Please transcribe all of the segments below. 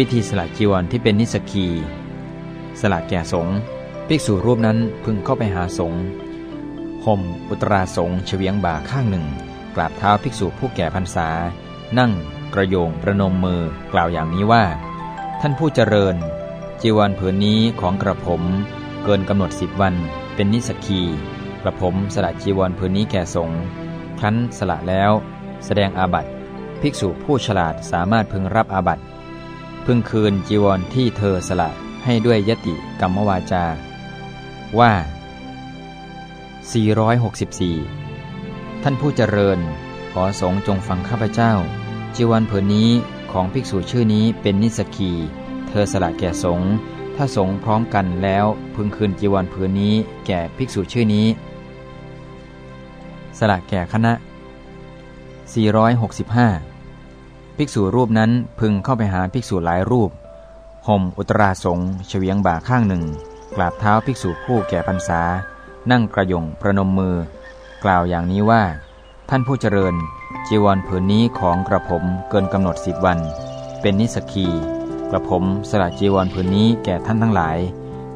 วิธีสละจีวรที่เป็นนิสกี สละแก่สงฆ์ภิกษุรูปนั้นพึงเข้าไปหาสงฆ์ห่มอุตราสงฆ์เฉียงบ่าข้างหนึ่ง กราบเท้าภิกษุผู้แก่พรรษา นั่งกระโยงประนมมือกล่าวอย่างนี้ว่า ท่านผู้เจริญ จีวรผืนนี้ของกระผม เกินกำหนดสิบวัน เป็นนิสกีกระผมสละจีวรผืนนี้แก่สงฆ์ครั้นสละแล้ว แสดงอาบัติภิกษุผู้ฉลาดสามารถพึงรับอาบัติ พึงคืนจีวรที่เธอสละให้ด้วยยติกรรมวาจา ว่า 464 ท่านผู้เจริญ ขอสงฆ์จงฟังข้าพเจ้า จีวรผืนนี้ของภิกษุชื่อนี้เป็นนิสกี เธอสละแก่สงฆ์ถ้าสงฆ์พร้อมกันแล้วพึงคืนจีวรผืนนี้แก่ภิกษุชื่อนี้ สละแก่คณะ 465 ภิกษุรูปนั้นพึงเข้าไปหาภิกษุหลายรูป ห่มอุตราสงเฉวียงบ่าข้างหนึ่ง กราบเท้าภิกษุผู้แก่พรรษา นั่งกระยงประนมมือ กล่าวอย่างนี้ว่า ท่านผู้เจริญ จีวรผืนนี้ของกระผมเกินกำหนดสิบวัน เป็นนิสกีกระผมสละจีวรผืนนี้แก่ท่านทั้งหลาย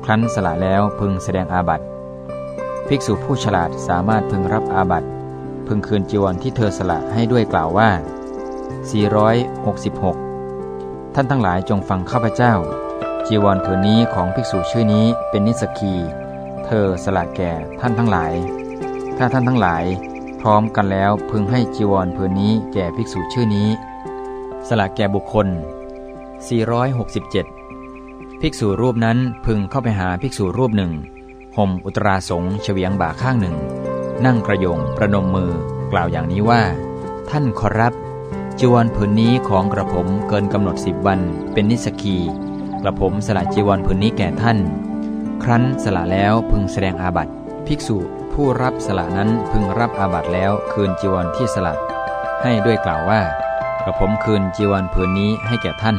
ครั้นสละแล้วพึงแสดงอาบัติ ภิกษุผู้ฉลาดสามารถพึงรับอาบัติ พึงคืนจีวรที่เธอสละให้ด้วยกล่าวว่า 466 ท่านทั้งหลายจงฟังข้าพเจ้า จีวรผืนนี้ของภิกษุชื่อนี้เป็นนิสกี เธอสละแก่ท่านทั้งหลาย ถ้าท่านทั้งหลาย พร้อมกันแล้วพึงให้จีวรผืนนี้แก่ภิกษุชื่อนี้ สละแก่บุคคล 467 ภิกษุรูปนั้นพึงเข้าไปหาภิกษุรูปหนึ่งห่มอุตราสงเฉียงบ่าข้างหนึ่ง นั่งกระยงประนมมือกล่าวอย่างนี้ว่า ท่านขอรับ จีวรผืนนี้ของกระผมเกินกำหนดสิบวัน เป็นนิสกีกระผมสละจีวรผืนนี้แก่ท่าน ครั้นสละแล้วพึงแสดงอาบัติ ภิกษุผู้รับสละนั้นพึงรับอาบัติแล้วคืนจีวรที่สละ ให้ด้วยกล่าวว่า กระผมคืนจีวรผืนนี้ให้แก่ท่าน